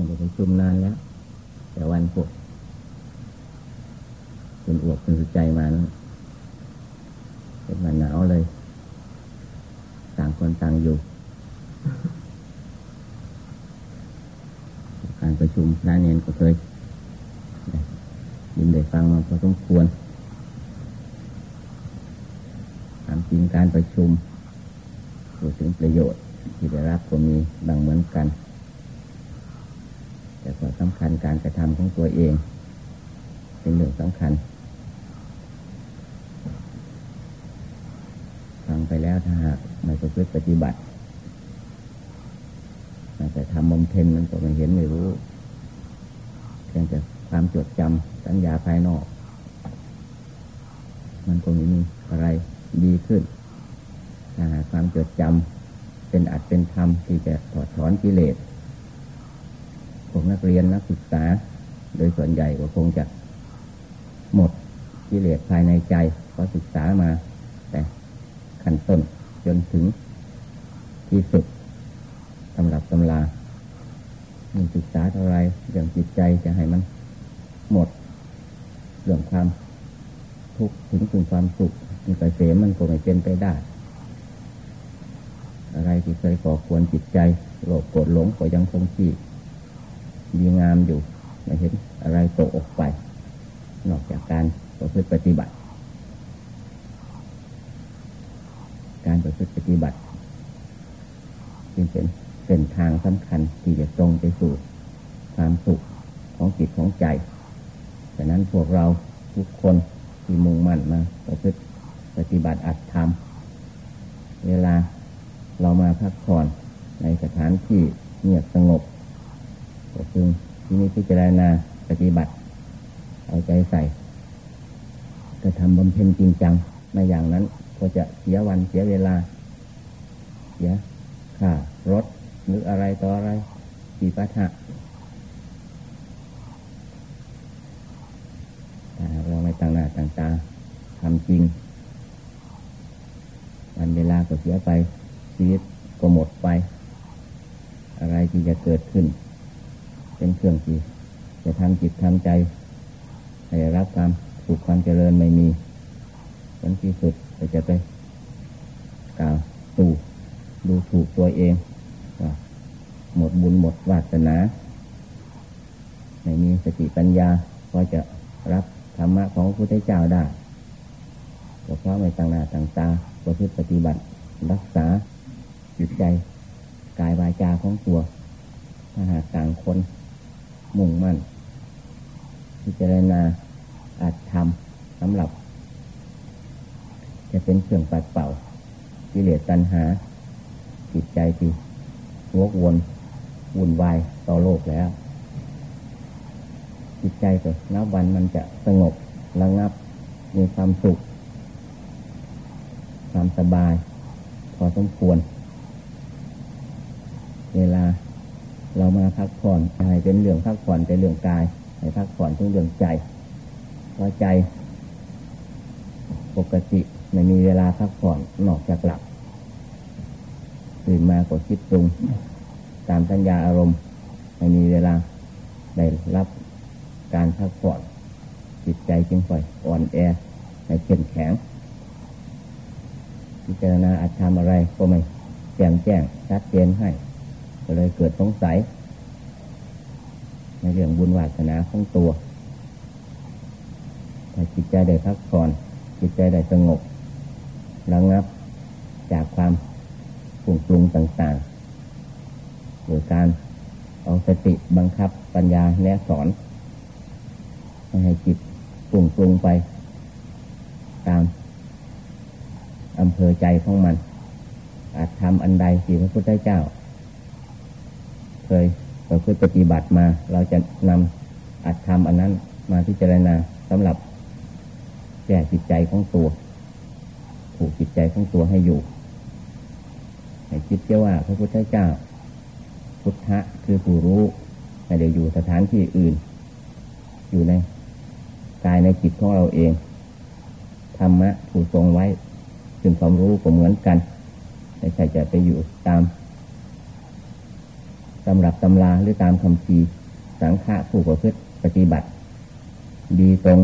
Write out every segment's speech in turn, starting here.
มันจะไปชุมนานแล้ว แต่วันพวกเป็นอวกเป็นสุใจมานะเป็นมันหนาวเลย ต่างคนต่างอยู่ การประชุมพระเนนก็เคยยินได้ฟังมาพอสมควรตามจริงการประชุมพูดถึงประโยชน์ที่ได้รับก็มีบางเหมือนกัน แต่ก็สำคัญการกระทำของตัวเอง เป็นเรื่องสำคัญ ฟังไปแล้วถ้าหากไม่ประพฤติปฏิบัติแต่ทำบำเพ็ญมันก็ไม่เห็นไม่รู้เพียงแต่ความจดจำสัญญาภายนอก มันก็ไม่มีอะไรดีขึ้นถ้าหากความจดจำเป็นอัดเป็นธรรมที่จะถอดถอนกิเลส พวกนักเรียนนักศึกษา โดยส่วนใหญ่ก็คงจะหมดกิเลสภายในใจเพราะศึกษามา แต่ขั้นต้นจนถึงที่สุดสำหรับตำรามีศึกษาเท่าไรเรื่องจิตใจจะให้มันหมดเรื่องความทุกข์ถึงถึงความสุขมีกระเสมมันก็ไม่เป็นไปได้ อะไรที่เคยก่อควรจิตใจโลภโกรธหลงก็ยังคงที่ ดีงามอยู่ไม่เห็นอะไรตกออกไป นอกจากการประพฤติปฏิบัติ การประพฤติปฏิบัติจึงเป็นเส้นทางสำคัญที่จะตรงไปสู่ความสุขของจิตของใจฉะนั้นพวกเราทุกคนที่มุ่งมั่นมาประพฤติปฏิบัติอัตธรรม เวลาเรามาพักผ่อนในสถานที่เงียบสงบ ก็คือที่นี้พิจารณาปฏิบัติ เอาใจใส่กระทำบำเพ็ญจริงจังไม่อย่างนั้น ก็จะเสียวันเสียเวลา เสียค่ารถหรืออะไรต่ออะไรปีปัทะเราไม่ตั้งหน้าตั้งตาทำจริง วันเวลาก็เสียไปชีวิตก็หมดไป อะไรที่จะเกิดขึ้น เป็นเครื่องที่จะทำจิตทำใจให้รับความสุขความเจริญไม่มีผลที่สุดก็จะไปกล่าวตู่ดูถูกตัวเองหมดบุญหมดวาสนาไม่มีสติปัญญาพอจะรับธรรมะของพระพุทธเจ้าได้ก็เพราะไม่ต่างหน้าต่างตาประพฤติปฏิบัติรักษาจิตใจกายวาจาของตัวถ้าหากต่างคน มุ่งมั่นพิจารณาอาจทำสำหรับ จะเป็นเครื่องปัดเป่ากิเลสตัณหา จิตใจที่วกวนวุ่นวายต่อโลกแล้ว จิตใจก็นับวันมันจะสงบระงับ มีความสุข ความสบาย พอสมควร เวลา เรามาพักผ่อนให้เป็นเรื่องพักผ่อนเป็นเรื่องกายให้พักผ่อนถึงเรื่องใจเพราใจ ปกติไม่มีเวลาพักผ่อนนอกจากหลับตื่นมาก็คิดปรุง ตามสัญญาอารมณ์ไม่มีเวลาได้รับการพักผ่อนจิตใจจึงค่อยอ่อนแอไม่เข้มแข็งพิจารณาอาจทำอะไรก็ไม่แจ่มแจ้งชัดเจนให้ ก็เลยเกิดสงสัย ในเรื่องบุญวาสนาของตัวถ้าจิตใจได้พักผ่อน จิตใจได้สงบระงับจากความปุ่งปรุงต่างๆโดยการเอาสติบังคับปัญญาแนะสอน ให้จิตปุ่งปรุงไป ตามอำเภอใจของมัน อาจทำอันใดที่พระพุทธเจ้า เคยเราเคยปฏิบัติมา เราจะนำอาจทำอันนั้นมาพิจารณาสำหรับแก้จิตใจของตัว ผูกจิตใจของตัวให้อยู่ให้คิดเชื่อว่า พระพุทธเจ้า พุทธะคือผู้รู้ไม่ได้อยู่สถานที่อื่น อยู่ในกายในจิตของเราเองธรรมะผู้ทรงไว้ ถึงความรู้ก็เหมือนกันไม่ใช่จะไปอยู่ตามำรับตำราหรือตามคำพีสังฆะผู้ประพฤติปฏิบัติ ดีตรง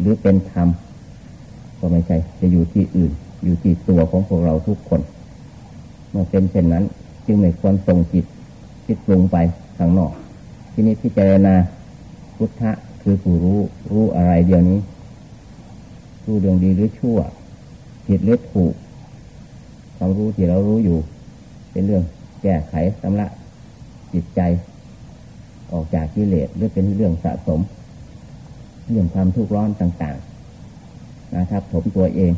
หรือเป็นธรรมก็ไม่ใช่จะอยู่ที่อื่น อยู่ที่ตัวของพวกเราทุกคนเมื่อเป็นเช่นนั้น จึงไม่ควรส่งจิตคิดปรุงไปข้างนอก ที่นี้พิจารณาพุทธะคือผู้รู้รู้อะไรเดียวนี้ รู้เรื่องดีหรือชั่วผิดหรือถูกความรู้ที่เรารู้อยู่ เป็นเรื่องแก้ไขสำระ จิตใจ ออกจากกิเลสหรือเป็นเรื่องสะสม เรื่องความทุกข์ร้อนต่างๆ นะครับผมตัวเอง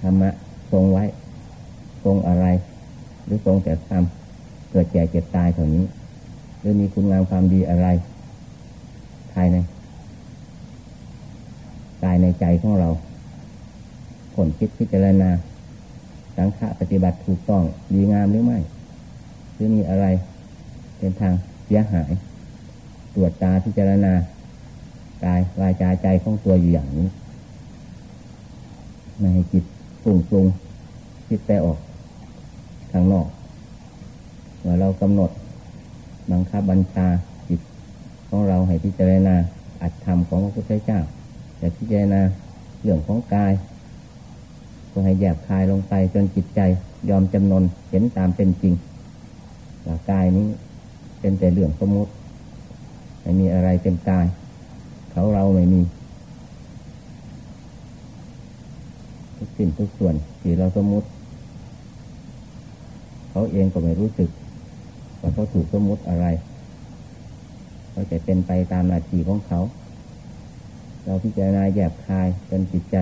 ธรรมะทรงไว้ทรงอะไร หรือทรงแต่ทำเกิดแก่เจ็บตายเท่านี้หรือมีคุณงามความดีอะไร ภายในกายในใจของเรา ผลคิดพิจารณา สังฆะปฏิบัติถูกต้องดีงามหรือไม่ รือมีอะไร เป็นทางเสียหาย ตรวจตาพิจารณากายวายใจใจของตัวอยู่อย่างนี้ไม่ให้จิตปรุงปรุงคิดไปออกทางนอกเมื่อเรากำหนดบังคับบัญชาจิตของเราให้พิจารณาอัตธรรมของพระพุทธเจ้าแต่พิจารณาเรื่องของกายก็ให้แยบคายลงไปจนจิตใจยอมจำนนเห็นตามเป็นจริง ว่ากายนี้ เป็นแต่เรื่องสมมติไม่มีอะไรเป็นกาย เขาเราไม่มี ทุกสิ่งทุกส่วนที่เราสมมติ เขาเองก็ไม่รู้สึกว่าเขาถูกสมมติอะไรเขาจะเป็นไปตามนาทีของเขา เราพิจารณาแยบคายจนจิตใจ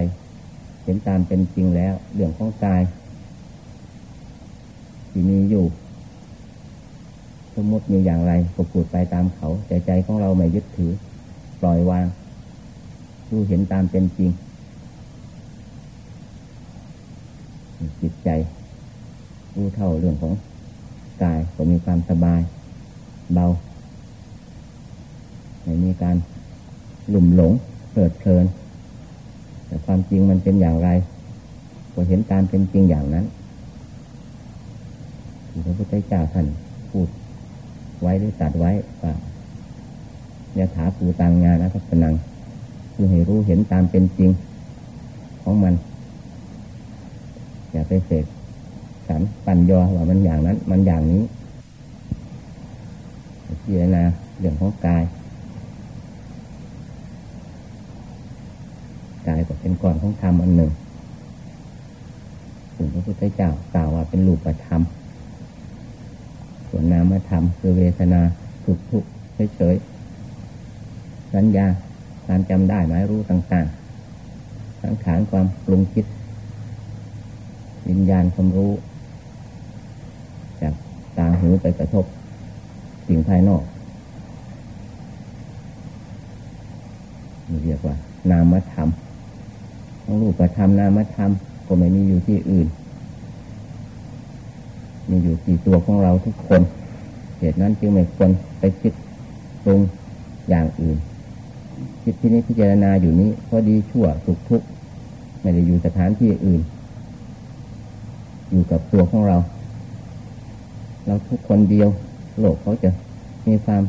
เห็นตามเป็นจริงแล้ว เรื่องของกาย ที่มีอยู่ มมติมีอย่างไรก็พูดไปตามเขาใจใจของเราไม่ยึดถือ ปล่อยวางรู้เห็นตามเป็นจริง จิตใจรู้เท่าเรื่องของกายก็มีความสบาย เบาไม่มีการหลุ่มหลงเกิดเพลินแต่ความจริงมันเป็นอย่างไรก็เห็นตามเป็นจริงอย่างนั้นพระพุทธเจ้าท่านพูด ไว้หรือตัดไว้ว่าเนี่ยถาปูตังงานนะครับนังคือให้รู้เห็นตามเป็นจริง ของมัน อย่าไปเสกสรรปัญญาว่ามันอย่างนั้น มันอย่างนี้พิจารณาเรื่องของกายกายก็เป็นก่อนของธรรมอันหนึ่งถึงพระพุทธเจ้ากล่าวว่าเป็นรูปธรรม ส่วนนามธรรมคือเวทนาสุขทุกข์เฉยๆสัญญาการจำได้หมายรู้ต่างๆ สังขารความปรุงคิด วิญญาณความรู้ จากตาหูไปกระทบ สิ่งภายนอกเรียกว่า นามธรรมของรูปธรรมนามธรรมก็ไม่มีอยู่ที่อื่น มีอยู่ที่ตัวของเราทุกคนเหตุนั้นจึงไม่ควรไปคิดตรงอย่างอื่น คิดที่นี้พิจารณาอยู่นี้พอดีชั่วสุขทุกข์ไม่ได้อยู่สถานที่อื่น อยู่กับตัวของเรา เราทุกคนเดียว โลกเขาจะมีความ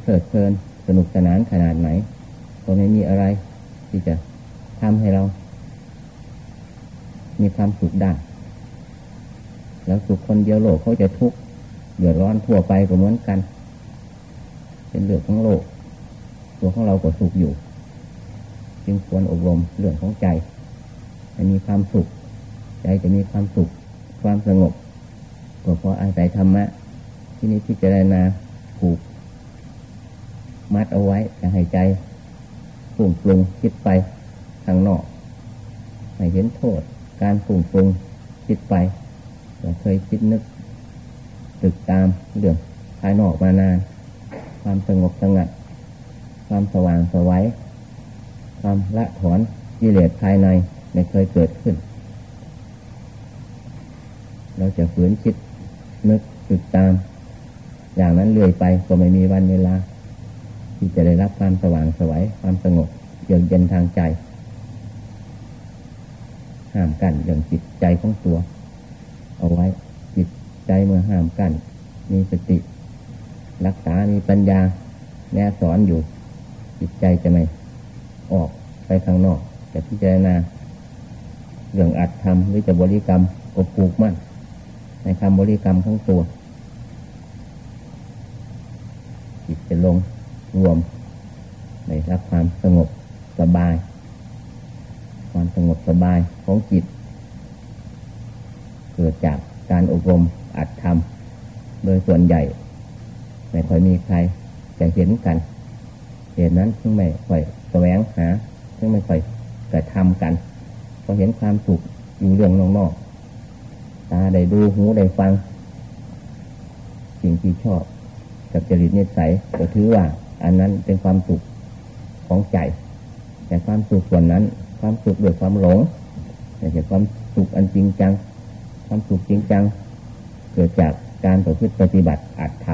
เพลิดเพลินสนุกสนานขนาดไหนก็ไม่มีอะไรที่จะทำให้เรา มีความสุขได้ แล้วสุขคนเดียวโลกเขาจะทุกข์เดือดร้อนทั่วไปก็เหมือนกัน เป็นเรื่องของโลก ตัวของเราก็สุขอยู่ จึงควรอบรมเรื่องของใจให้มีความสุข ใจจะมีความสุข ความสงบก็เพราะอาศัยธรรมะ ที่นี้พิจรณาผูก มัดเอาไว้จะให้ใจปุ่งปรุงคิดไปทางนอกให้เห็นโทษ การปรุงปรุงคิดไป เราเคยคิดนึกตึกตามเรื่องภายนอกมานาน ความสงบสงัด ความสว่างสวัยความละถอนกิเลสภายในไม่เคยเกิดขึ้น เราจะฝืนคิดนึกตึกตาม อย่างนั้นเรื่อยไปก็ไม่มีวันเวลา ที่จะได้รับความสว่างสวัยความสงบเยือกเย็นทางใจห้ามกันเรื่องจิตใจของตัว เอาไว้ จิตใจเมื่อห้ามกัน มีสติ รักษา มีปัญญา แนสอนอยู่ จิตใจจะไม่ออกไปข้างนอกแต่พิจารณาเรื่องอัดทำหรือจะบริกรรมก็ปลูกมั่นในคำบริกรรมทั้งตัว จิตจะลงรวมในรับความสงบสบาย ความสงบสบายของจิต เกิดจากการอบรมอัดทำโดยส่วนใหญ่ ไม่ค่อยมีใครจะเห็นกันเหตุนั้นถึงไม่ค่อยแสวงหาถึงไม่ค่อยกระทำกันพอเห็นความสุขอยู่เรื่องนอกๆตาได้ดูหูได้ฟัง สิ่งที่ชอบกับจริตนิสัยก็ถือว่า อันนั้นเป็นความสุขของใจ แต่ความสุขส่วนนั้น ความสุขด้วยความหลงแต่ความสุขอันจริงจัง ความสุขจริงจัง เกิดจากการประพฤติปฏิบัติอาจท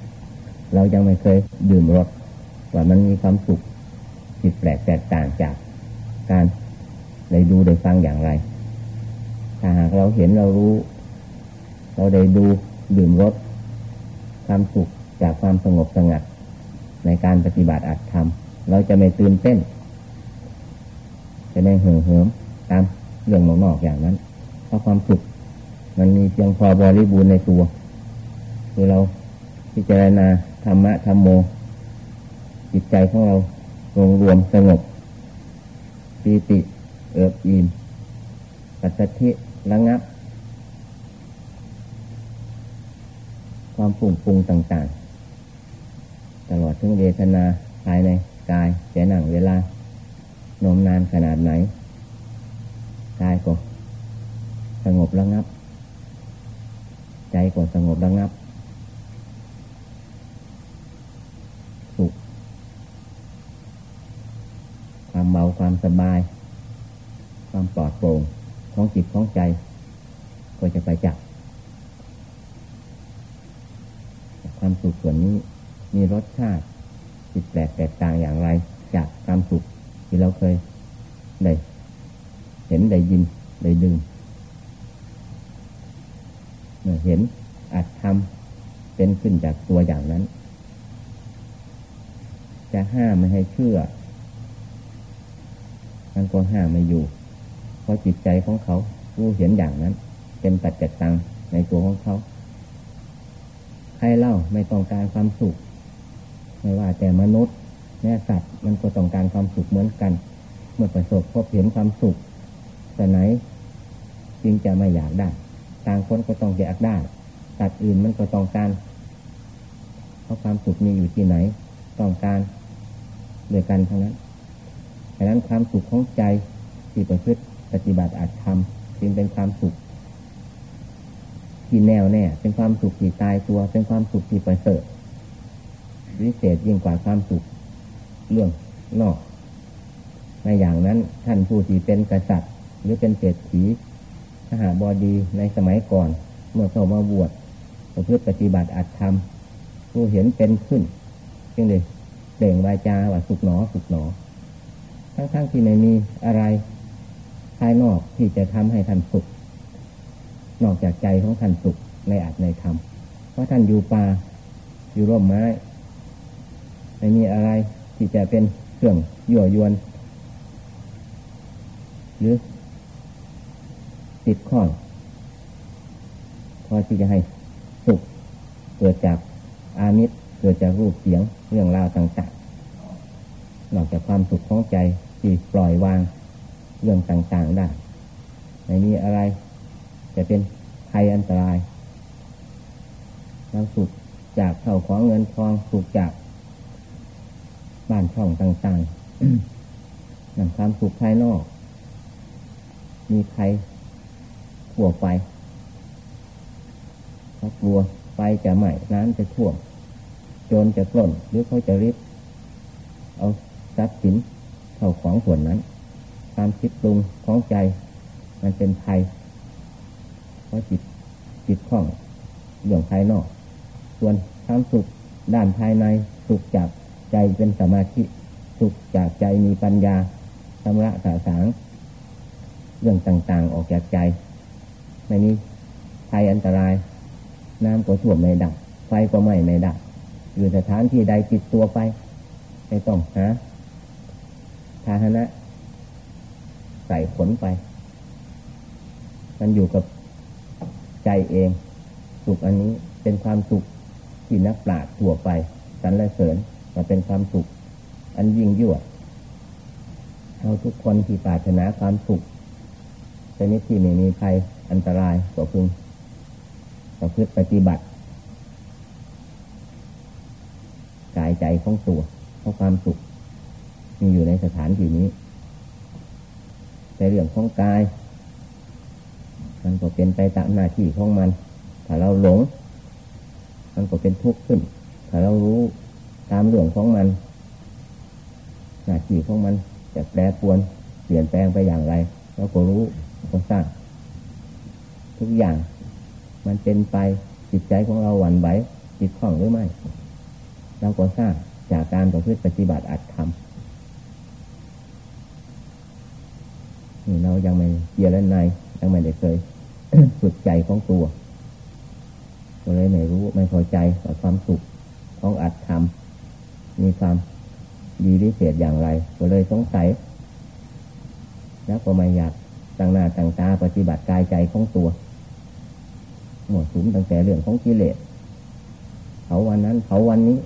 ำเรายังไม่เคยดื่มรสว่ามันมีความสุขจิตแปลกแตกต่างจากการได้ดูได้ฟังอย่างไร ถ้าหากเราเห็นเรารู้ เราได้ดูดื่มรสความสุขจากความสงบสงัด ในการปฏิบัติอาจทำเราจะไม่ตื่นเต้น จะไม่เห่อเหิมตามเรื่องนอกๆอย่างนั้น เพราะความสุข มันมีเพียงพอบริบูรณ์ในตัว คือเราพิจารณาธรรมะธรรมโม จิตใจของเรารวมรวมสงบปีติเอิบอิ่มปัสสธิระงับ ความฝุ่งปรุงต่างๆ ตลอดถึงเวทนาภายในกายแต่หนังเวลานมนานขนาดไหนกายก็สงบระงับ ใจก็สงบระงับ สุข ความเบาความสบาย ความปลอดโปร่งของจิตของใจ ก็จะไปจากความสุขส่วนนี้มีรสชาติจิตแปลกแตกต่างอย่างไร จากความสุขที่เราเคยได้เห็นได้ยินได้ดื่ม เห็นอาจทำเป็นขึ้นจากตัวอย่างนั้น จะห้ามไม่ให้เชื่อมันก็ห้ามไม่อยู่ เพราะจิตใจของเขารู้เห็นอย่างนั้น เป็นปัจจิตังในตัวของเขา ใครเล่าไม่ต้องการความสุข ไม่ว่าแต่มนุษย์แม่สัตว์มันก็ต้องการความสุขเหมือนกัน เมื่อประสบพบเห็นความสุขแต่ไหนจึงจะไม่อยากได้ ต่างคนก็ต้องอยากได้สัตว์อื่นมันก็ต้องการ เพราะความสุขมีอยู่ที่ไหน ต้องการด้วยกันทั้งนั้นดังนั้นความสุขของใจที่ประพฤติปฏิบัติอาจทำจึงเป็นความสุขที่แน่วแน่ เป็นความสุขที่ตายตัว เป็นความสุขที่ประเสริฐวิเศษยิ่งกว่าความสุขเรื่องนอกในอย่างนั้นท่านผู้ที่เป็นกษัตริย์ หรือเป็นเศรษฐี ทหารบดีในสมัยก่อน เมื่อเข้ามาบวชประพฤติปฏิบัติอาจทำผู้เห็นเป็นขึ้นจึงเลยเด่งวาจาว่าสุขหนอสุขหนอ ทั้งๆทที่ไม่มีอะไรภายนอกที่จะทำให้ท่านสุข นอกจากใจของท่านสุขในอาจในธรรมเพราะท่านอยู่ป่าอยู่ร่มไม้ไม่มีอะไรที่จะเป็นเครื่องยั่วยวน หรือ ติดข้องพอที่จะให้สุขเกิดจากอามิตรเกิดจากรูปเสียงเรื่องราวต่างๆนอกจากความสุขของใจที่ปล่อยวางเรื่องต่างๆได้ไม่มีอะไรจะเป็นภัยอันตรายความสุขจากเข้าของเงินทองสุขจากบ้านช่องต่างๆนั่นความสุขภายนอก มีใค รขั่วไฟเขากลัวไฟจะไหม้น้ำจะท่วมโจรจะปล้นหรือเขาจะริบเอาทรัพย์สินเข้าของส่วนนั้น ความคิดปรุงของใจ มันเป็นภัยเพราะจิตจิตข้องเรื่องภายนอก ส่วนความสุขด้านภายในสุขจากใจเป็นสมาธิสุขจากใจมีปัญญาชำระสาสางเรื่องต่างๆออกจากใจ ไม่มีภัยอันตราย น้ำก็ท่วมไม่ดับไฟก็ไหม้ไม่ดับอยู่สถานที่ใดติดตัวไปไม่ต้องหาพาหนะ ใส่ขนไป มันอยู่กับใจเอง สุขอันนี้เป็นความสุขที่นักปราชญ์ทั่วไปสรรเสริญมาเป็นความสุข อันยิ่งยวดเราทุกคนที่ปรารถนาความสุข ชนิดที่ไม่มีภัยอันตรายก็พึงประพฤติปฏิบัติกายใจของตัวเพราะความสุข มีอยู่ในสถานที่นี้ในเรื่องของกาย มันก็เป็นไปตามหน้าที่ของมัน ถ้าเราหลง มันก็เป็นทุกข์ขึ้น ถ้าเรารู้ตามเรื่องของมัน หน้าที่ของมันจะแปรปวนเปลี่ยนแปลงไปอย่างไรเราก็รู้ ก็ทราบทุกอย่างมันเป็นไปจิตใจของเราหวั่นไหวจิตคล่องหรือไม่ เราก็ทราบจากการประพฤติปฏิบัติอัดทำนี่เรายังไม่เยียและในยังไม่ได้เคยฝึกใจของตัวก็เลยไม่รู้ไม่พอใจกับความสุขของอัดทำมีความดีพิเศษอย่างไร ก็เลยสงสัย แล้วก็ไม่อยาก ตั้งหน้าตั้งตาปฏิบัติกายใจของตัวหมดสุมตั้งแต่เรื่องของกิเลสเขาวันนั้นเขาวันนี้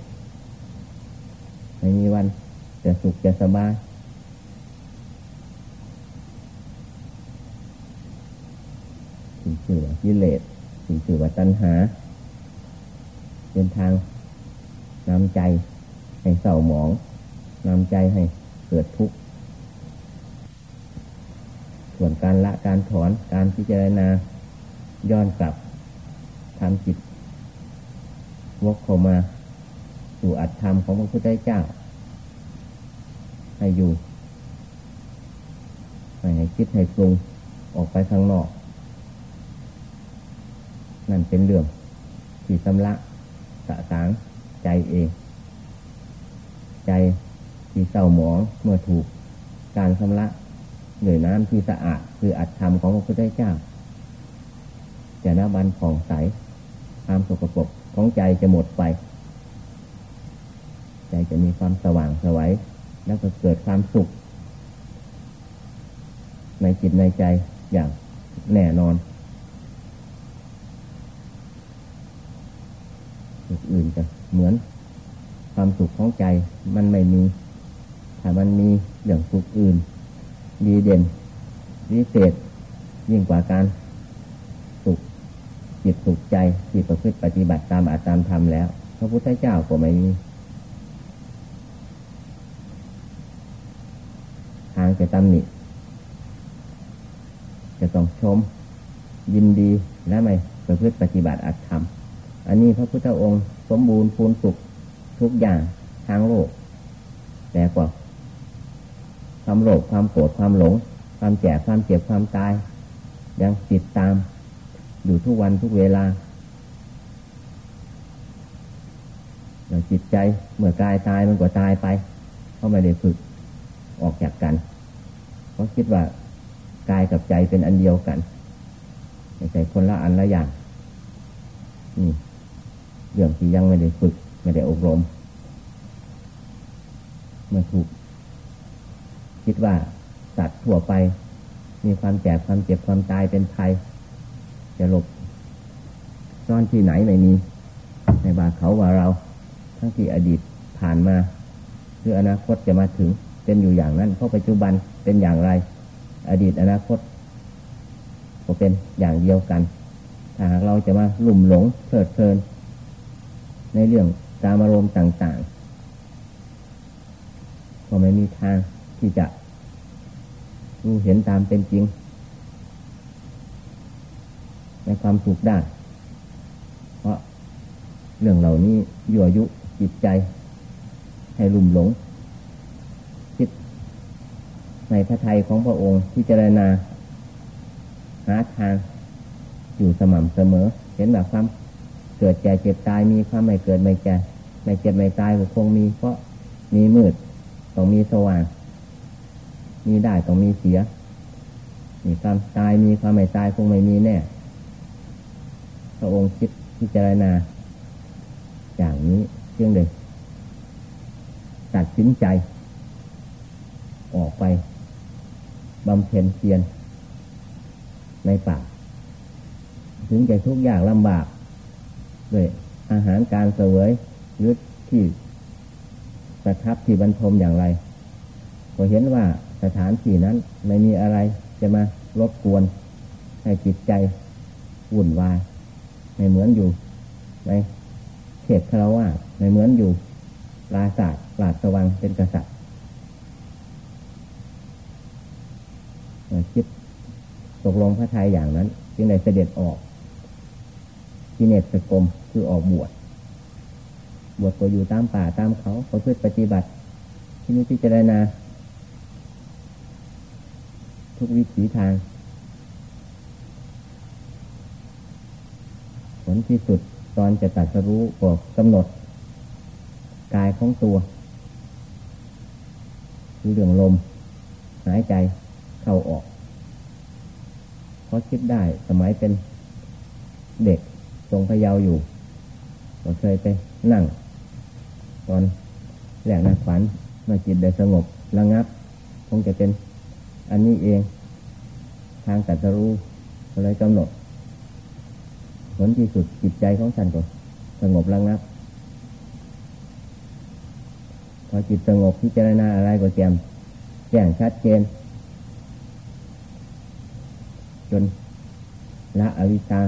ไม่มีวันจะสุขจะสบายถึงชื่อว่ากิเลสถึงชื่อว่าตัณหา เป็นทางนำใจให้เศร้าหมองนำใจให้เกิดทุกข์ ส่วนการละการถอนการพิจารณาย้อนกลับทำจิตวกเข้ามาสู่อัตธรรมของพระพุทธเจ้า ให้อยู่ไม่ให้คิดให้ปรุงออกไปข้างนอก นั่นเป็นเรื่องที่สำลักสะสางใจเอง ใจที่เศร้าหมองเมื่อถูกการชำระ หน่วยน้ำที่สะอาดคืออัตธรรมของพระพุทธเจ้าจะน้บันผ่องใสความสกปรกของใจจะหมดไป ใจจะมีความสว่างสวัยแล้วก็เกิดความสุข ในจิตในใจอย่างแน่นอนอื่นจะเหมือนความสุขของใจมันไม่มี ถ้ามันมีอย่างสุขอื่น ดีเด่นวิเศษยิ่งกว่าการสุขจิตสุขใจที่ประพฤติปฏิบัติตามอาตามธรรมแล้ว พระพุทธเจ้าก็ไม่มีทางจะตำหนิจะต้องชม ยินดีและไม่ประพฤติปฏิบัติอัตธรรม อันนี้พระพุทธองค์ สมบูรณ์พูนสุขทุกอย่างทางโลกแต่กว่า ความโลภความโกรธความหลง ความแก่ความเจ็บความตาย ยังติดตาม อยู่ทุกวันทุกเวลาอย่างจิตใจเมื่อกายตายมันก็ตายไป เพราะไม่ได้ฝึกออกจากกัน เพราะคิดว่ากายกับใจเป็นอันเดียวกันไม่ใช่คนละอันละอย่างนี่เรื่องที่ยังไม่ได้ฝึก ไม่ได้อบรมเมื่อถูก คิดว่าสัตว์ทั่วไป มีความแก่ความเจ็บความตายเป็นภัยจะหลบซ่อนที่ไหนไม่มีในบาเขาว่าเรา ทั้งที่อดีตผ่านมาหรืออนาคตจะมาถึงเป็นอยู่อย่างนั้นเพราะปัจจุบันเป็นอย่างไร อดีตอนาคตก็เป็นอย่างเดียวกันถ้าหากเราจะมาลุ่มหลงเพลิดเพลิน ในเรื่องตามอารมณ์ต่าง ๆ ก็ไม่มีทางที่จะ รู้เห็นตามเป็นจริง ในความสุขได้ เพราะเรื่องเหล่านี้ยั่วยุจิตใจ ให้ลุ่มหลง คิด ในพระทัยของพระองค์ที่เจรณา หาทาง อยู่สม่ำเสมอ เห็นแบบความเกิดแก่เจ็บตายมีความไม่เกิดไม่แก่ไม่เจ็บไม่ตายก็คงมี เพราะมีมืดต้องมีสว่าง มีได้ต้องมีเสีย มีความตายมีความไม่ตายคงไม่มีแน่ พระองค์คิดพิจารณา อย่างนี้จึงเลยตัดสินใจ ออกไปบำเพ็ญเพียรในป่า ถึงจะทุกอย่างลำบากด้วยอาหารการเสวยหรือที่ประทับที่บรรทมอย่างไร ก็เห็นว่า สถานที่นั้น ไม่มีอะไรจะมารบกวน ให้จิตใจวุ่นวาย ไม่เหมือนอยู่ในเขตคารวะไม่เหมือนอยู่ลาศาสตร์ลาดสวังเป็นกษัตริย์คิดตกลงพระทัยอย่างนั้น จึงได้เสด็จออกที่เนตรกรมคือออกบวชบวชก็อยู่ตามป่าตามเขาเขาเพื่อปฏิบัติ ที่นี้พิจารณา ทุกวิถีทางผลที่สุดตอนจะตัดสรู้ก็กำหนด กายของตัวคือเรื่องลม หายใจเข้าออกเพราะคิดได้สมัยเป็นเด็กทรงพยาวอยู่ก็เคยไปนั่ง ตอนแรกนักฝันเมื่อจิตได้สงบระงับ คงจะเป็น อันนี้เอง ทางตัดรู้ก็เลยกำหนด ผลที่สุดจิตใจของฉันก็สงบระงับ พอจิตสงบพิจารณาอะไรก็แจ่มแจ้งชัดเจน จนละอวิชชา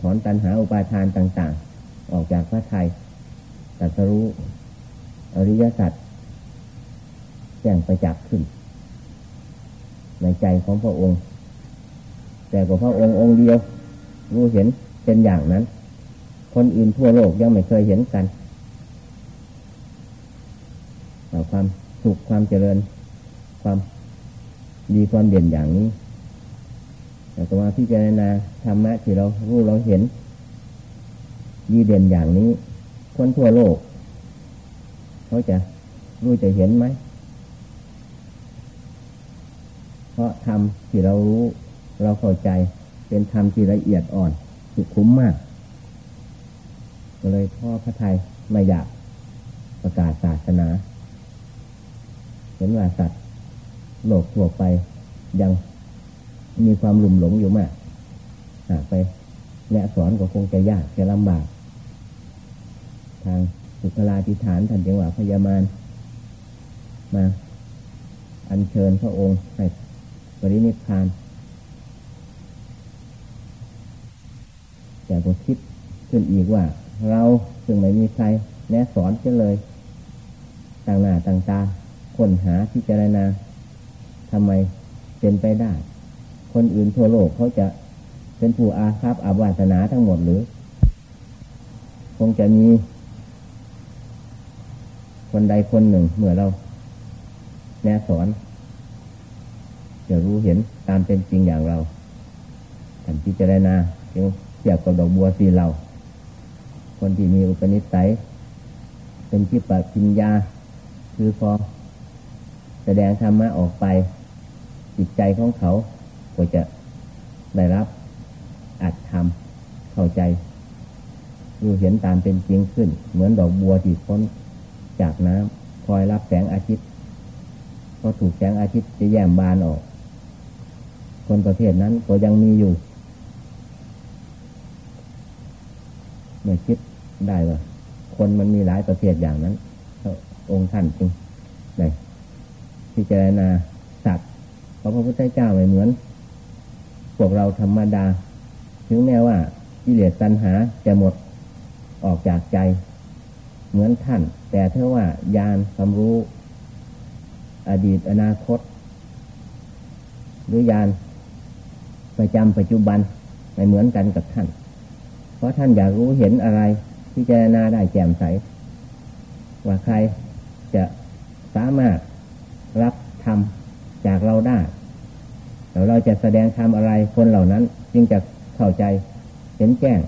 ถอนตัณหาอุปาทานต่าง ๆ ออกจากพระไทยตัดรู้อริยสัจแจ้งประจักษ์ขึ้น ในใจของพระองค์ แต่กับพระองค์องค์เดียว รู้เห็นเป็นอย่างนั้น คนอื่นทั่วโลกยังไม่เคยเห็นกันความสุขความเจริญ ความดีความเด่นอย่างนี้ แต่ตัวพิจรณาธรรมะที่เรารู้เราเห็น ดีเด่นอย่างนี้ คนทั่วโลก เขาจะรู้จะเห็นไหม เพ ราะธรรมที่เรารู้ เราเข้าใจเป็นธรรมที่ละเอียดอ่อนสุขุมมาก ก็เลยพ่อพระไทยไม่อยากประกาศศาสนา เห็นว่าสัตว์โลกทั่วไปยังมีความหลุ่มหลงอยู่มากหากไปแนะสอนก็คงจะยากจะลำบาก ทางสุขลาธิฐานท่านจังหวะพยามานมา อัญเชิญพระองค์ให้ ปรินิพานแต่ก็คิดขึ้นอีกว่า เราซึ่งไม่มีใครแนะสอนกันเลย ต่างหน้าต่างตาค้นหาพิจารณาทำไมเป็นไปได้ คนอื่นทั่วโลกเขาจะเป็นผู้อาภัพอาวาสนาทั้งหมดหรือ คงจะมี คนใดคนหนึ่งเมื่อเรา แนะสอน จะรู้เห็นตามเป็นจริงอย่างเราท่านพิจารณาจึงเทียบกับดอกบัวสีเหล่าคนที่มีอุปนิสัย เป็นที่ปัญญา คือพอ แสดงธรรมะออกไป จิตใจของเขาก็จะได้รับอัดทำเข้าใจรู้เห็นตามเป็นจริงขึ้น เหมือนดอกบัวที่พ้นจากน้ำคอยรับแสงอาทิตย์พอถูกแสงอาทิตย์จะแยมบานออก คนประเภทนั้นก็ยังมีอยู่เมื่อคิดได้ว่าคนมันมีหลายประเภทอย่างนั้นองค์ท่านจริงไหนพิจารณาสัตว์พราะพระพุทธเจ้าไม่เหมือน พวกเราธรรมดา ถึงแม้ว่ากิเลสตัณหาจะหมดออกจากใจ เหมือนท่าน แต่เท่าว่ายานความรู้ อดีตอนาคต หรือยาน ประจำปัจจุบันไม่เหมือนกันกับท่าน เพราะท่านอยากรู้เห็นอะไรพิจารณาได้แจ่มใส ว่าใครจะสามารถรับธรรมจากเราได้แล้วเราจะแสดงธรรมอะไรคนเหล่านั้น จึงจะเข้าใจเห็นแจ้ง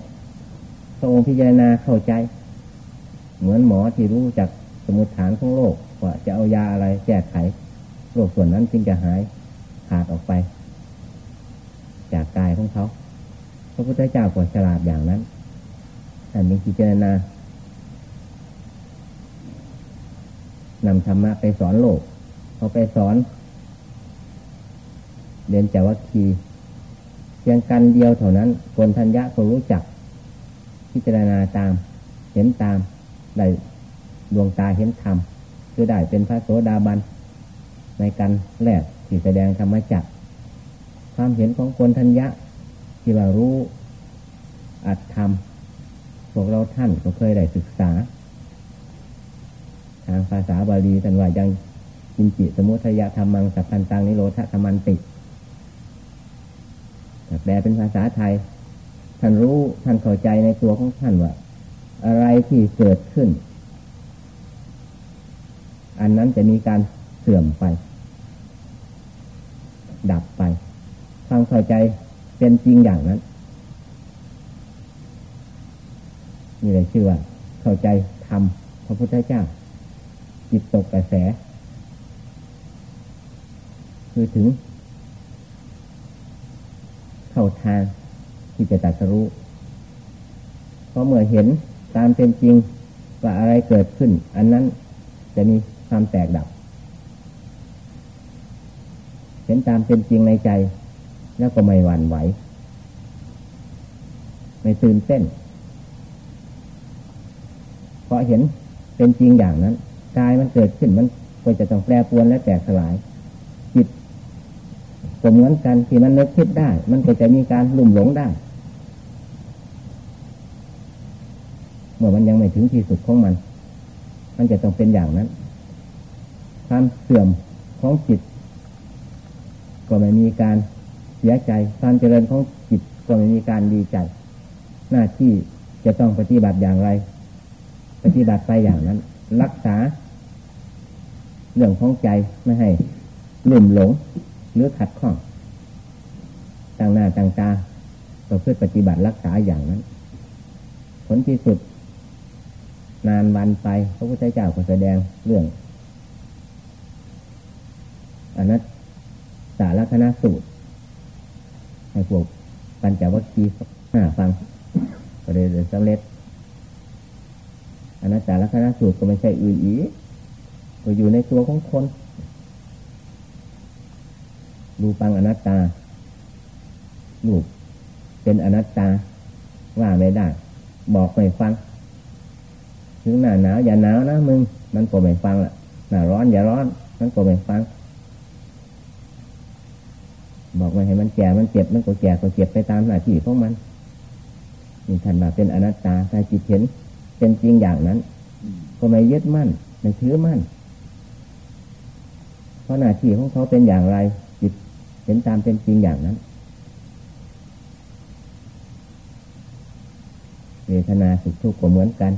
พระองค์พิจารณาเข้าใจ เหมือนหมอที่รู้จากสมุดฐานของโลกว่าจะเอายาอะไรแก้ไขโรคส่วนนั้นจึงจะหายขาดออกไป จากกายของเขา พระพุทธเจ้าก็ฉลาดอย่างนั้นอันนี้พิจารณานำธรรมะไปสอนโลก เขาไปสอนเรียนจวัคคีเพียงกันเดียวเท่านั้นคนทัญญะก็รู้จัก พิจารณาตาม เห็นตาม ได้ดวงตาเห็นธรรมคือได้เป็นพระโสดาบัน ในการแรกที่แสดงธรรมจัก ความเห็นของคนทัญญะ ที่ว่ารู้อัตธรรมพวกเราท่านก็เคยได้ศึกษา ทางภาษาบาลีท่านว่ายังกินจิสมุทัยธรรมังสัพพันตังนิโรธธรรมันติแปลเป็นภาษาไทย ท่านรู้ท่านเข้าใจในตัวของท่านว่า อะไรที่เกิดขึ้น อันนั้นจะมีการเสื่อมไป ดับไป ความเข้าใจเป็นจริงอย่างนั้นนี่เลยชื่อว่า เข้าใจธรรมพระพุทธเจ้า จิตตกกระแส คือถึง เข้าทางที่จะตัดสู้เพราะเมื่อเห็นตามเป็นจริงว่าอะไรเกิดขึ้น อันนั้นจะมีความแตกดับ เห็นตามเป็นจริงในใจ แล้วก็ไม่หวั่นไหว ไม่ตื่นเต้น เพราะเห็นเป็นจริงอย่างนั้นกายมันเกิดขึ้นมันก็จะต้องแปรปรวนและแตกสลาย จิตก็เหมือนกันที่มันนึกคิดได้ มันก็จะมีการลุ่มหลงได้ เมื่อมันยังไม่ถึงที่สุดของมัน มันจะต้องเป็นอย่างนั้นความเสื่อมของจิต ก็ไม่มีการ สียใจ ความเจริญของจิตก็ไม่มีการดีใจ หน้าที่จะต้องปฏิบัติอย่างไร ปฏิบัติไปอย่างนั้น รักษา เรื่องของใจไม่ให้ลุ่มหลงหรือขัดข้องต่างหน้าต่างตาก็เพื่อปฏิบัติรักษาอย่างนั้น ผลที่สุด นานวันไปพระพุทธเจ้าก็แสดงเรื่องอนัตตาลักษณะสูตร ให้พวกปัญจวัคคีย์ห้าฟังก็เลยสำเร็จอนัตตาลักษณะสูตรก็ไม่ใช่อื่นอีกก็อยู่ในตัวของคน รูปังอนัตตาลูกเป็นอนัตตา ว่าไม่ได้ บอกไม่ฟัง ถึงหน้าหนาวอย่าหนาวนะมึง มันก็ไม่ฟังละหน้าร้อนอย่าร้อน มันก็ไม่ฟัง บอกไม่ให้มันแก่มันเจ็บมันก็แก่ก็เจ็บไปตามหน้าที่ของมันนี่ท่านว่าเป็นอนัตตาถ้าจิตเห็น เป็นจริงอย่างนั้น ก็ไม่ยึดมั่นไม่ถือมั่นเพราะหน้าที่ของเขาเป็นอย่างไร จิตเห็นตามเป็นจริงอย่างนั้นเวทนาสุขทุกข์ก็เหมือนกัน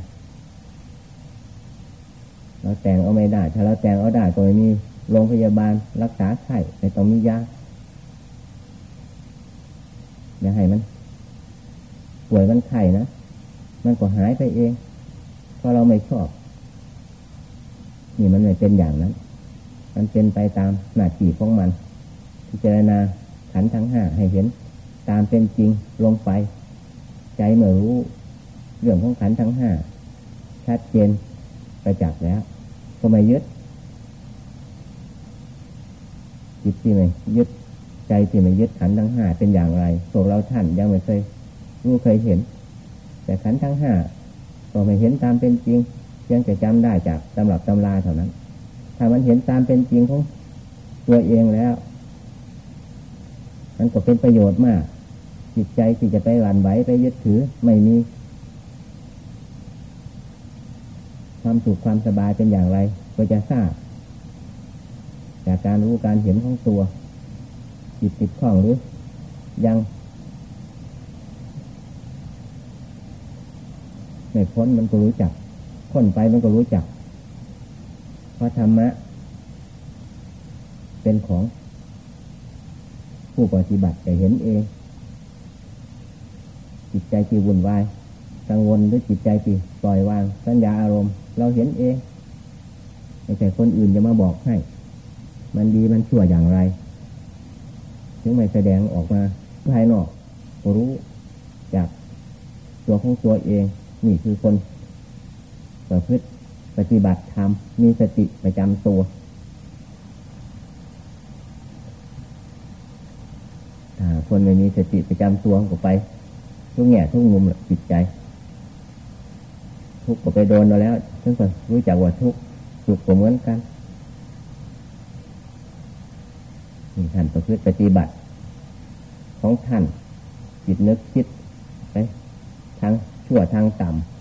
เราแต่งเอาไม่ได้ ถ้าเราแต่งเอาได้ก็ไม่มีโรงพยาบาลรักษาไข้ไม่ต้องมียา อย่าให้มันป่วยมันไข้นะมันก็หายไปเองเพราะเราไม่ชอบ นี่มันไม่เป็นอย่างนั้น มันเป็นไปตามหน้าที่ของมัน พิจารณาขันทั้งห้าให้เห็น ตามเป็นจริงลงไป ใจเมื่อรู้ เรื่องของขันทั้งห้าชัดเจนประจักษ์แล้วก็ไม่ยึดจิตที่ไม่ยึด ใจที่ไม่ยึดขันทั้งห้าเป็นอย่างไรพวกเราท่านยังไม่เคยรู้เคยเห็น แต่ขันทั้งห้าก็ไม่เห็นตามเป็นจริงยังจะจำได้จากตำรับตำราเท่านั้น ถ้ามันเห็นตามเป็นจริงของตัวเองแล้ว มันก็เป็นประโยชน์มาก จิตใจที่จะไปหวั่นไหวไปยึดถือไม่มี ความสุขความสบายเป็นอย่างไร ก็จะทราบ จากการรู้การเห็นของตัว จิตติดข้องหรือยังไม่พ้นมันก็รู้จักพ้นไปมันก็รู้จัก เพราะธรรมะ เป็นของ ผู้ปฏิบัติจะเห็นเอง จิตใจที่วุ่นวายกังวลหรือจิตใจที่ปล่อยวาง สัญญาอารมณ์ เราเห็นเองไม่ใช่คนอื่นจะมาบอกให้ มันดีมันชั่วอย่างไร ถึงไม่แสดงออกมาภายนอกก็รู้จากตัวของตัวเองนี่คือคนประพฤติปฏิบัติธรรมมีสติประจำตัวคนไม่มีสติประจำตัวก็ไป ทุกแง่ทุกมุมจิตใจ ทุกก็ไปโดนเราแล้วทั้งคนรู้จักว่าทุกสุขก็เหมือนกัน นี่ท่านประพฤติปฏิบัติ ของท่านจิตนึกคิดไปทางชั่วทางต่ำ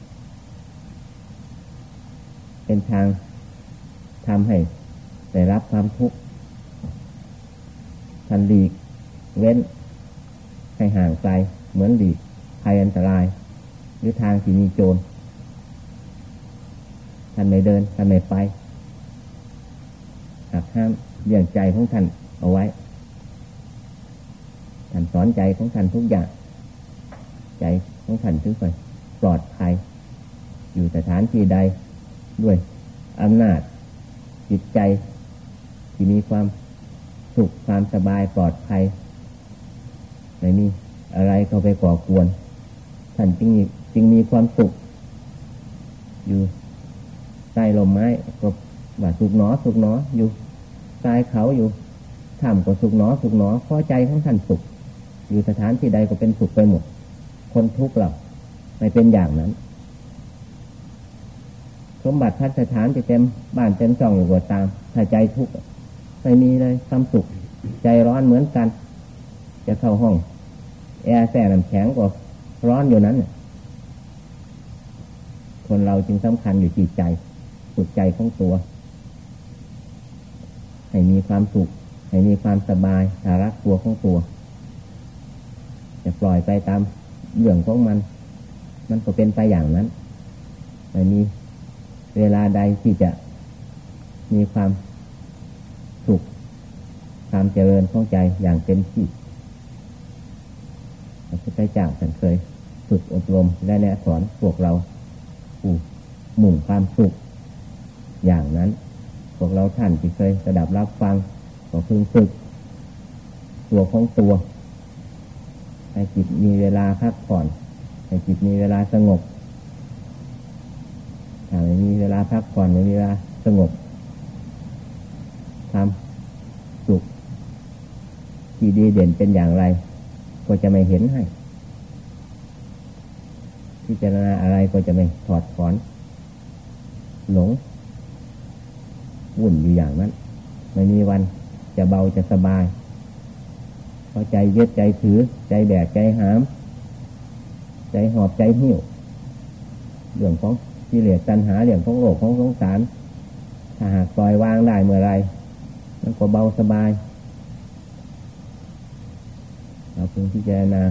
เป็นทางทำให้ได้รับความทุกข์ท่านดีเว้น ให้ห่างไกลเหมือนดีภัยอันตราย หรือทางที่มีโจรท่านไม่เดินท่านไม่ไปหากห้ามเลี่ยงใจของท่าน เอาไว้ท่านสอนใจของท่านทุกอย่าง ใจของท่านถึงไปปลอดภัย อยู่สถานที่ใดด้วยอำนาจ จิตใจ ที่มีความสุขความสบายปลอดภัยไม่มีอะไรเข้าไปก่อกวน ท่านจึงมีจึงมีความสุข อยู่ใต้ลมไม้ก็ว่าสุขหนอสุขหนออยู่ใต้เขาอยู่ ถ้ำก็สุขหนอสุขหนอพอใจของท่านสุข อยู่สถานที่ใดก็เป็นสุขไปหมด คนทุกข์เราไม่เป็นอย่างนั้น สมบัติพัฒสถานจะเต็มบ้านเต็มช่องอยู่ก็ตามถ้าใจทุกข์ไม่มีเลยความสุข ใจร้อนเหมือนกัน จะเข้าห้อง แอร์แส่น้ำแข็งก็ร้อนอยู่นั้นคนเราจึงสำคัญอยู่จิตใจ สุขใจของตัว ให้มีความสุข ให้มีความสบายหารักตัวของตัว จะปล่อยไปตามเรื่องของมัน มันก็เป็นไปอย่างนั้นไม่มีเวลาใดที่จะมีความสุขความเจริญของใจอย่างเต็มที่พระพุทธเจ้าท่านเคยฝึกอบรมและแนะสอนพวกเราผู้มุ่งความสุขอย่างนั้น พวกเราท่านที่เคยระดับรับฟัง ก็พึงฝึกตัวของตัว ให้จิตมีเวลาพักผ่อน ให้จิตมีเวลาสงบถ้าไม่มีเวลาพักผ่อนไม่มีเวลาสงบทำสุขที่ดีเด่นเป็นอย่างไร ก็จะไม่เห็นให้พิจารณาอะไรก็จะไม่ถอดถอน หลง วุ่นอยู่อย่างนั้น ไม่มีวัน จะเบาจะสบายเพราะใจยึดใจถือ ใจแบกใจหาม ใจหอบใจหิวเรื่องของกิเลสตัณหาเรื่องของโลกของสงสาร ถ้าหากปล่อยวางได้เมื่อไรมันก็เบาสบายเราพิ่งพิจารณา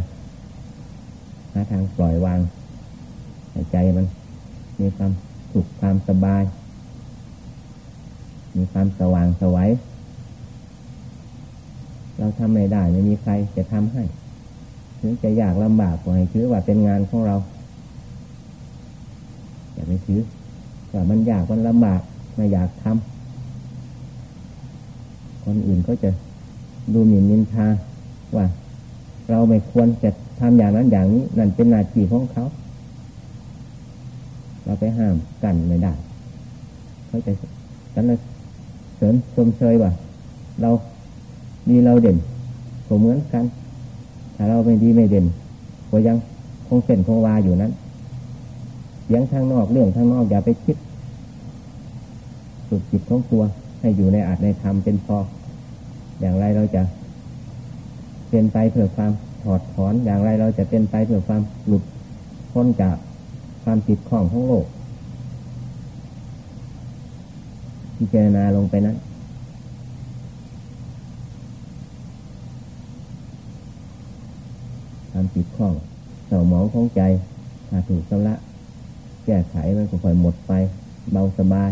หาทางปล่อยวางใจมันมีความสุขความสบาย มีความสว่างสวัย เราทำไม่ได้ไม่มีใครจะทำให้ถึงจะยากลำบากก็ให้ถือว่าเป็นงานของเราอย่าไปถือว่ามันยากมันลำบากไม่อยากทำคนอื่นก็จะดูหมิ่นนินทาว่า เราไม่ควรจะทำอย่างนั้นอย่างนี้นั่นเป็นหน้าที่ของเขา เราไปห้ามกันไม่ได้เขาจะกันเลยเสริมชมเชยว่าเรา ดีเราเด่นก็เหมือนกัน ถ้าเราไม่ดีไม่เด่นก็ยังคงเส้นคงวาอยู่นั้นเสียงทางนอกเรื่องทางนอกอย่าไปคิดสุดจิตของตัวให้อยู่ในอาจในธรรมเป็นพอ อย่างไรเราจะเป็นไปเพื่อความถอดถอน อย่างไรเราจะเป็นไปเพื่อความหลุดพ้นจากความติดข้องของโลกพิจารณาลงไปนั้น ความติดข้องเศร้าหมองของใจถ้าถูกสำละแก้ไขมันก็ค่อยหมดไป เบาสบาย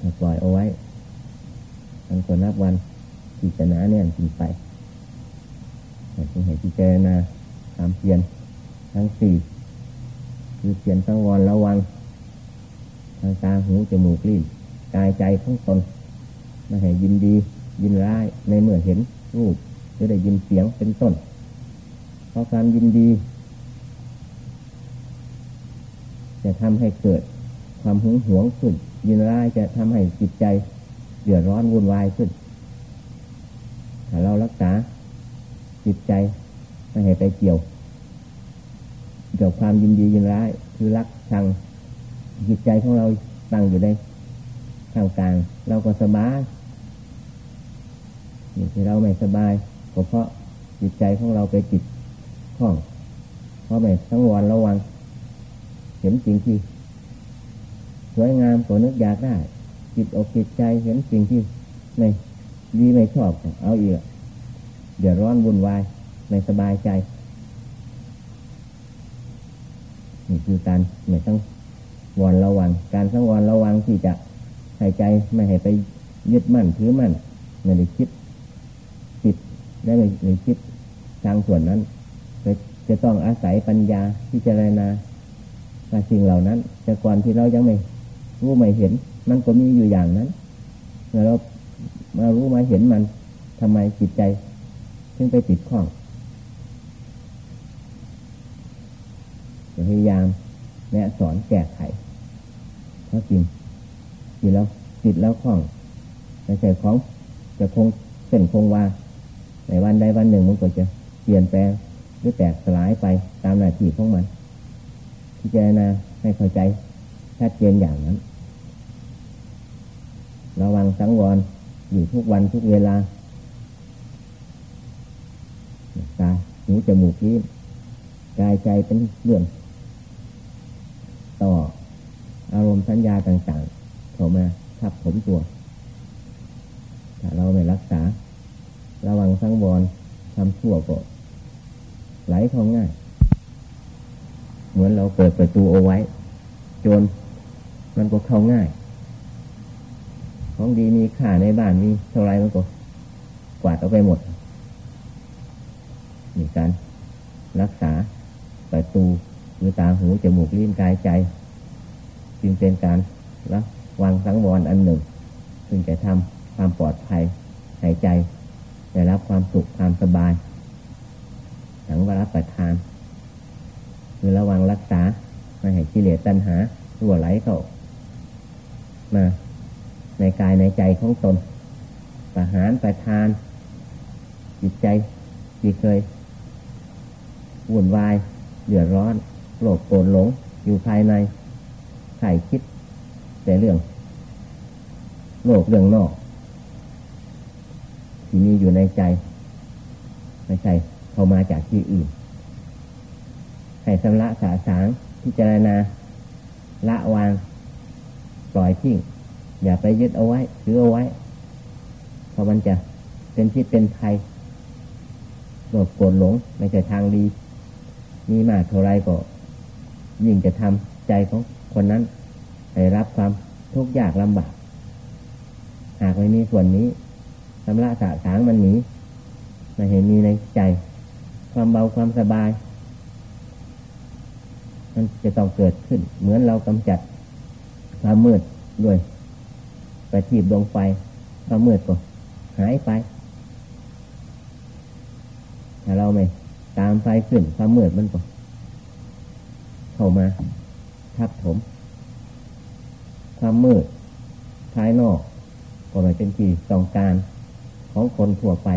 ถ้าปล่อยเอาไว้มันก็นับวันที่จะหนาเนี่ยขึ้นไปให้ให้พิจารณาความเพียรทั้งสี่คือเขียนตั้งวรระวังทางตาหูจมูกลิ้นกายใจของตนไม่ให้ยินดี ยินร้ายในเมื่อเห็นรูป หรือได้ยินเสียงเป็นต้น เพราะการยินดี จะทำให้เกิดความหึงหวงขึ้น ยินร้ายจะทำให้จิตใจเดือดร้อนวุ่นวายขึ้น ถ้าเรารักษาจิตใจไม่ให้ไปเกี่ยวเกี่ยวความยินดียินร้าย คือรักชังจิตใจของเราตั้งอยู่ในทางกลาง เราก็สบายนี่ที่เราไม่สบาย ก็เพราะจิตใจของเราไปจิตข้อง เพราะไม่ทั้งวันระวัง เห็นสิ่งที่สวยงามก็นึกอยากได้ จิตอกจิตใจเห็นสิ่งที่ไม่ดีไม่ชอบ เอาอีกเดือดร้อนวุ่นวายไม่สบายใจนี่คือการไม่ต้องวอนระวัง การสังวรระวังที่จะให้ใจไม่ให้ไปยึดมั่นถือมั่นไม่ได้คิด จิตได้ไม่คิดทางส่วนนั้นจะต้องอาศัยปัญญาที่จะรนาว่สิ่งเหล่านั้น แต่ก่อนที่เรายังไม่รู้ไม่เห็น มันก็มีอยู่อย่างนั้นเมื่อเรามารู้มาเห็นมันทำไมจิตใจถึงไปติดข้องพยายามแนะสอนแก้ไขเพราะจริงจิตแล้วจิตแล้วข้องในใจของจะคงเส้นคงวา ในวันใดวันหนึ่งมันก็จะเปลี่ยนแปลงหรือแตกสลายไปตามหน้าที่ของมันพิจารณาให้เข้าใจชัดเจนอย่างนั้น ระวังสังวรอยู่ทุกวันทุกเวลาตาหูจมูกลิ้นกายใจเป็นเรื่อง ต่ออารมณ์สัญญาต่างๆเข้ามาทับผมตัว ถ้าเราไม่รักษา ระวังสังวรทำชั่วก็ไหลเข้าง่าย เหมือนเราเปิดประตูเอาไว้จรมันก็เข้าง่าย ของดีมีค่าในบ้านมีเท่าไรมันก็กวาดเอาไปหมดมีการรักษาประตูหรือตาหูจมูกลิ้นกายใจ จึงเป็นการละวางสังวรอันหนึ่ง ซึ่งจะทำความปลอดภัยหายใจ ได้รับความสุขความสบายหลังวรับประทาน คือระวังรักษาไม่ให้กิเลสตัณหารั่วไหลเข้ามา ในกายในใจของตนประหารประทาน จิตใจที่เคยวุ่นวายเดือดร้อนโลภโกรธหลง อยู่ภายในใส่คิด แต่เรื่อง โลกเรื่องนอก ที่มีอยู่ในใจ ไม่ใช่เข้ามาจากที่อื่น ให้สำละสาสางพิจารณา ละวางปล่อยทิ้งอย่าไปยึดเอาไว้ถือเอาไว้ เพราะมันจะเป็นพิษเป็นภัยโลภโกรธหลง ไม่ใช่ทางดี มีมากเท่าไรก็ ยิ่งจะทำใจของคนนั้นให้รับความทุกข์ยากลำบาก หากไม่มีส่วนนี้ สำระสะสางมันหนีม่เห็นมีในใจ ความเบาความสบาย มันจะต้องเกิดขึ้น เหมือนเรากำจัดความมืดด้วยไปทีบดวงไฟความมืดก็หายไปถ้าเราไม่ตามไฟขึ้นความมืดมันก็เข้ามาทับถม ความมืดภายนอกก็ไม่เป็นที่ต้องการ ของคนทั่วไป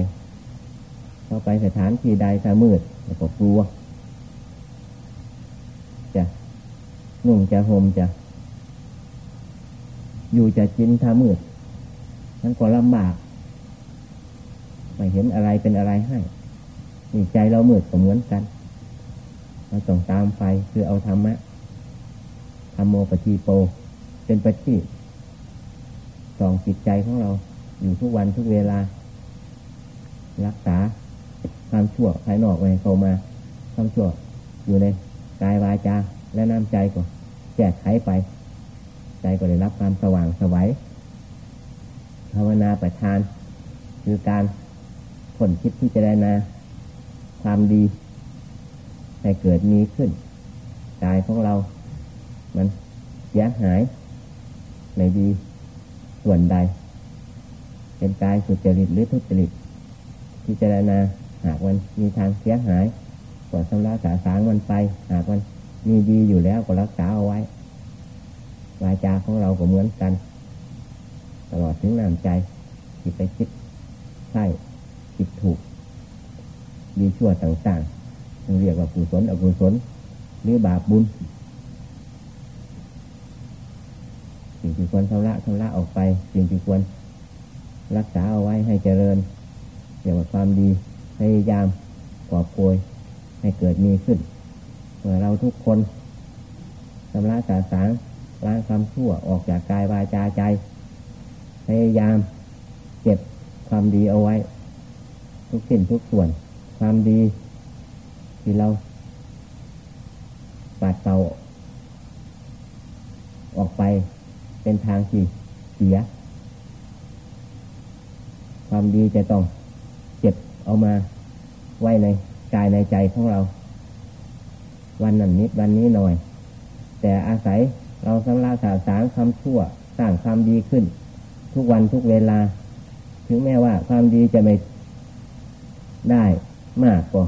เข้าไปสถานที่ใดถ้ามืดก็กลัว จะนุ่งจะห่มจะ อยู่จะกินถ้ามืดมันก็ลำบาก ไม่เห็นอะไรเป็นอะไรให้นี่ใจเรามืดก็เหมือนกันเราต้องตามไฟคือเอาธรรมะธรรมโมปฏิโป เป็นปฏิส่องจิตใจของเราอยู่ทุกวันทุกเวลา รักษาความชั่วภายนอกไว้เข้ามาความชั่วอยู่ในกายวาจาและน้ำใจก็แก้ไขไป ใจก็ได้รับความสว่างสวัยภาวนาประทาน คือการผลคิดที่จะได้นาความดีให้เกิดมีขึ้นกายของเรา มันเสียหายในดีส่วนใด เป็นกายสุจริตหรือทุจริต พิจารณา หากมันมีทางเสียหายก็ชำระสาสางมันไป หากมันมีดีอยู่แล้วก็รักษาเอาไว้ วาจาของเราก็เหมือนกัน ตลอดถึงน้ำใจที่ไปคิดใช่คิดถูก ดีชั่วต่างๆเรียกว่ากุศลอกุศลหรือบาปบุญสิ่งที่ควรชำระชำระออกไป สิ่งที่ควรรักษาเอาไว้ให้เจริญ เกี่ยวกับความดีพยายามกอบโกยให้เกิดมีขึ้น เมื่อเราทุกคนชำระสาสางล้างความชั่วออกจากกายวาจาใจ พยายามเก็บความดีเอาไว้ ทุกสิ่งทุกส่วน ความดีที่เราปัดเป่าออกไปเป็นทางที่เสีย ความดีจะต้อง เอามาไว้ในกายในใจของเรา วันนั้นนิดวันนี้หน่อย แต่อาศัยเราสำราสาสางความชั่วสร้างความดีขึ้น ทุกวันทุกเวลา ถึงแม้ว่าความดีจะไม่ได้มากก็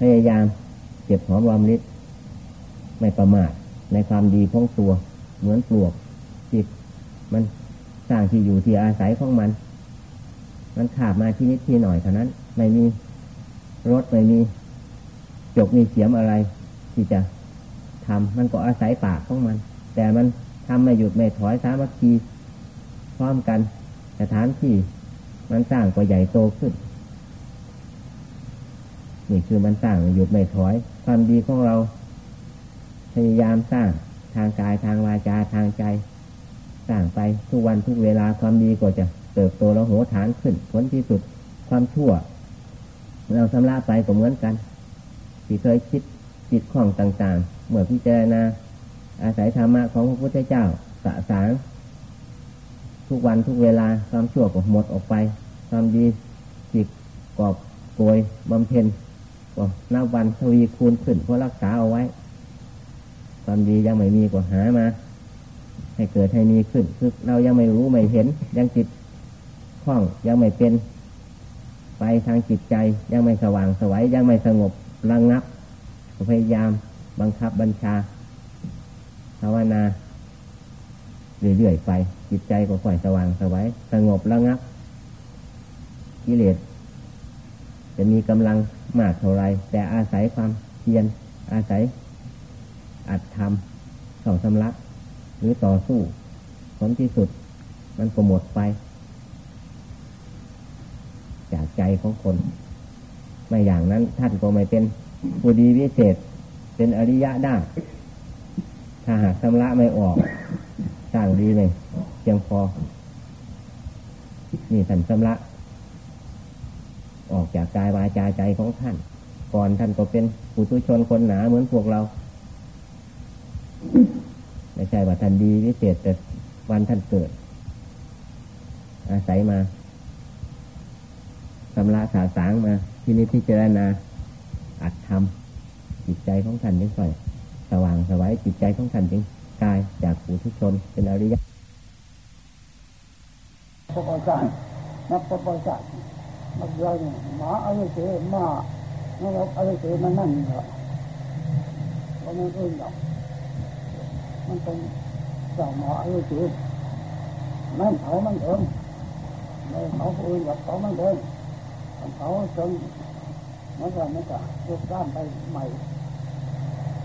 พยายามเก็บหอมรอมริบไม่ประมาทในความดีของตัว เหมือนปลวกจิตมันสร้างที่อยู่ที่อาศัยของมัน มันขาบมาที่นิดที่หน่อยเท่านั้น ไม่มีรถไม่มีจกมีเสียมอะไร ที่จะทำมันก็อาศัยปากของมัน แต่มันทำไม่หยุดไม่ถอยสามัคคีพร้อมกันสถานที่มันสร้างก็ใหญ่โตขึ้น นี่คือมันสร้างหยุดไม่ถอย ความดีของเรา พยายามสร้างทางกายทางวาจาทางใจ สร้างไปทุกวันทุกเวลาความดีก็จะเติบโตแล้วโหฐานขึ้นผลที่สุดความชั่ว เราชำระไปก็เหมือนกัน ที่เคยคิดจิตของต่าง ๆ เมื่อพิจารณาอาศัยธรรมะของพระพุทธเจ้าสะสาง ทุกวันทุกเวลาความชั่วก็หมดออกไป ความดีจิตกอบโกยบำเพ็ญก็นับวันทวีคูณขึ้นเพราะรักษาเอาไว้ ความดียังไม่มีก็หามา ให้เกิดให้มีขึ้น คือเรายังไม่รู้ไม่เห็นยังจิตข้องยังไม่เป็น ไปทางจิตใจยังไม่สว่างสวัยยังไม่สงบระงงับพยายามบังคับบัญชาภาวนาเรื่อยๆไปจิตใจก็ค่อยสว่างสวัยสงบระงับกิเลสจะมีกำลังมากเท่าไรแต่อาศัยความเพียรอาศัยอัดทำส่องสำลักหรือต่อสู้ผลที่สุดมันก็หมดไป ใจของคน ไม่อย่างนั้นท่านก็ไม่เป็นผู้ดีวิเศษ เป็นอริยะได้ ถ้าหากชำระไม่ออกสร้างดีเลยเพียงพอ นี่ท่านชำระ ออกจากกายวาจาใจของท่าน ก่อนท่านก็เป็นผู้ทุชนคนหนาเหมือนพวกเราไม่ใช่ว่าท่านดีวิเศษแต่วันท่านเกิด อาศัยมาำระสาสางมา ที่นี้ที่เจรณาอัดทำจิตใจของท่านจึงค่อยสว่างสวัยจิตใจของท่านจึงกายจากผู้ทุชนเป็นอริยะปปสานนับปปสานนับเราเนี่ยหมาอะไรเสียมาแล้วเราอะไรเสียมันนั่นเหรอว่ามันอื่นหรอกมันเป็นสาวหมาอะไรเสียนั่นเขามันเดิมไม่เขาอื่นหรอกเขามันเดิม เขาจนมันก็มันก็ยกด้านไปใหม่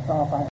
ต่อไป